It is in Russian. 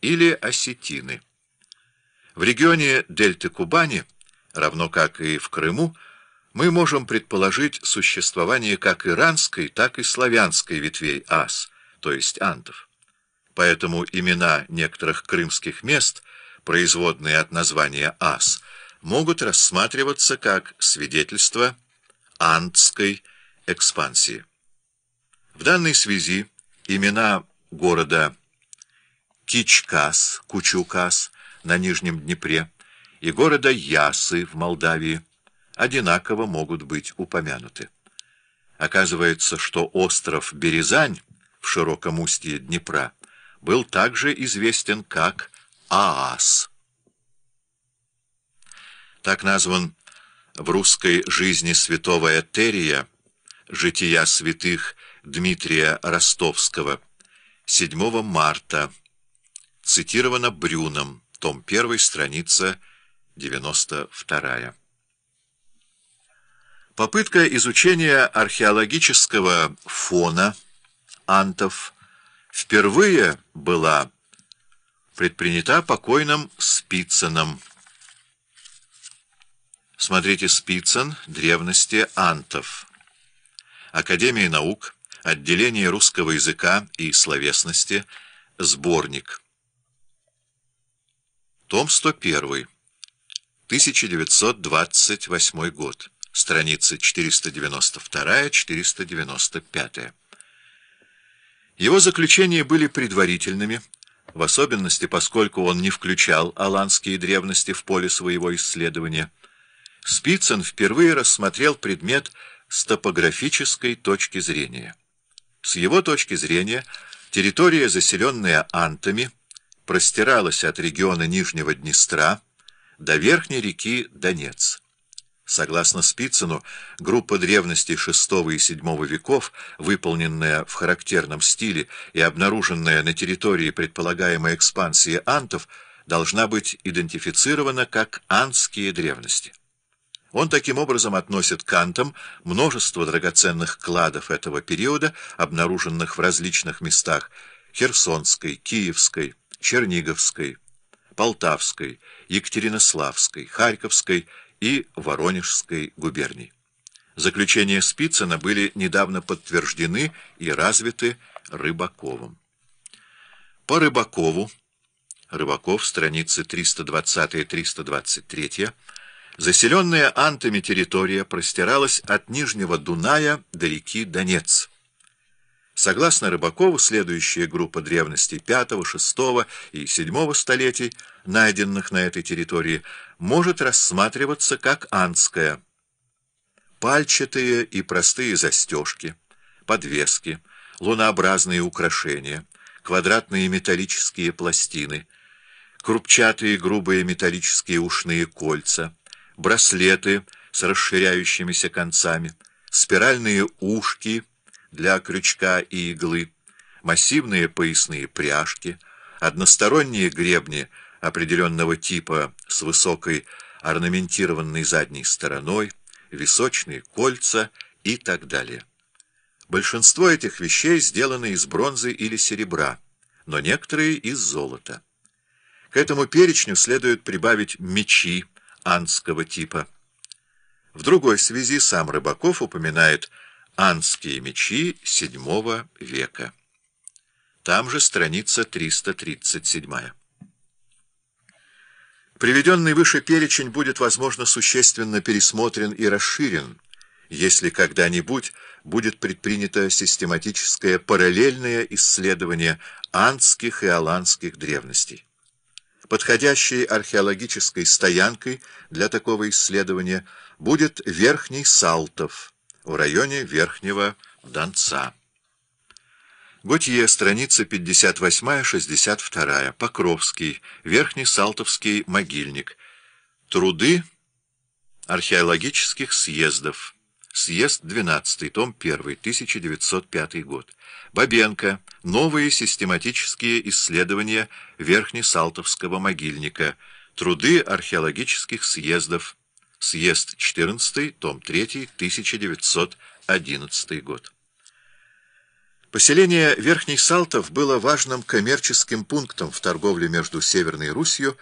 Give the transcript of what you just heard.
или осетины. В регионе дельты Кубани, равно как и в Крыму, мы можем предположить существование как иранской, так и славянской ветвей ас, то есть антов. Поэтому имена некоторых крымских мест, производные от названия ас, могут рассматриваться как свидетельство антской экспансии. В данной связи имена города Кичкас, Кучукас на Нижнем Днепре и города Ясы в Молдавии одинаково могут быть упомянуты. Оказывается, что остров Березань в широком устье Днепра был также известен как Аас. Так назван в русской жизни святого Этерия, жития святых Дмитрия Ростовского, 7 марта, цитировано Брюном, том 1, страница 92. Попытка изучения археологического фона антов впервые была предпринята покойным Спицыным. Смотрите Спицын «Древности антов». Академия наук, отделение русского языка и словесности, сборник. Том 101, 1928 год страницы 492-495. Его заключения были предварительными, в особенности поскольку он не включал аланские древности в поле своего исследования. Спицын впервые рассмотрел предмет с топографической точки зрения. С его точки зрения территория, заселенная антами, простиралась от региона Нижнего Днестра до верхней реки Донец. Согласно Спицыну, группа древностей VI и VII веков, выполненная в характерном стиле и обнаруженная на территории предполагаемой экспансии антов, должна быть идентифицирована как антские древности. Он таким образом относит к антам множество драгоценных кладов этого периода, обнаруженных в различных местах Херсонской, Киевской, Черниговской, Полтавской, Екатеринославской, Харьковской и Воронежской губерний. Заключения Спицына были недавно подтверждены и развиты Рыбаковым. По Рыбакову, Рыбаков, страницы 320-323, заселенная антами территория простиралась от Нижнего Дуная до реки Донец. Согласно Рыбакову, следующая группа древностей V, VI и VII столетий, найденных на этой территории, может рассматриваться как андская. Пальчатые и простые застежки, подвески, лунообразные украшения, квадратные металлические пластины, крупчатые грубые металлические ушные кольца, браслеты с расширяющимися концами, спиральные ушки — для крючка и иглы, массивные поясные пряжки, односторонние гребни определенного типа с высокой орнаментированной задней стороной, височные кольца и так далее. Большинство этих вещей сделаны из бронзы или серебра, но некоторые из золота. К этому перечню следует прибавить мечи анского типа. В другой связи сам Рыбаков упоминает Анские мечи VII века. Там же страница 337. Приведенный выше перечень будет, возможно, существенно пересмотрен и расширен, если когда-нибудь будет предпринято систематическое параллельное исследование андских и аланских древностей. Подходящей археологической стоянкой для такого исследования будет Верхний Салтов – в районе Верхнего Донца. Готье, страница 58-62, Покровский, Верхний Салтовский могильник. Труды археологических съездов. Съезд 12, том 1, 1905 год. Бабенко. Новые систематические исследования Верхнесалтовского могильника. Труды археологических съездов. Съезд 14, том 3, 1911 год. Поселение Верхний Салтов было важным коммерческим пунктом в торговле между Северной Русью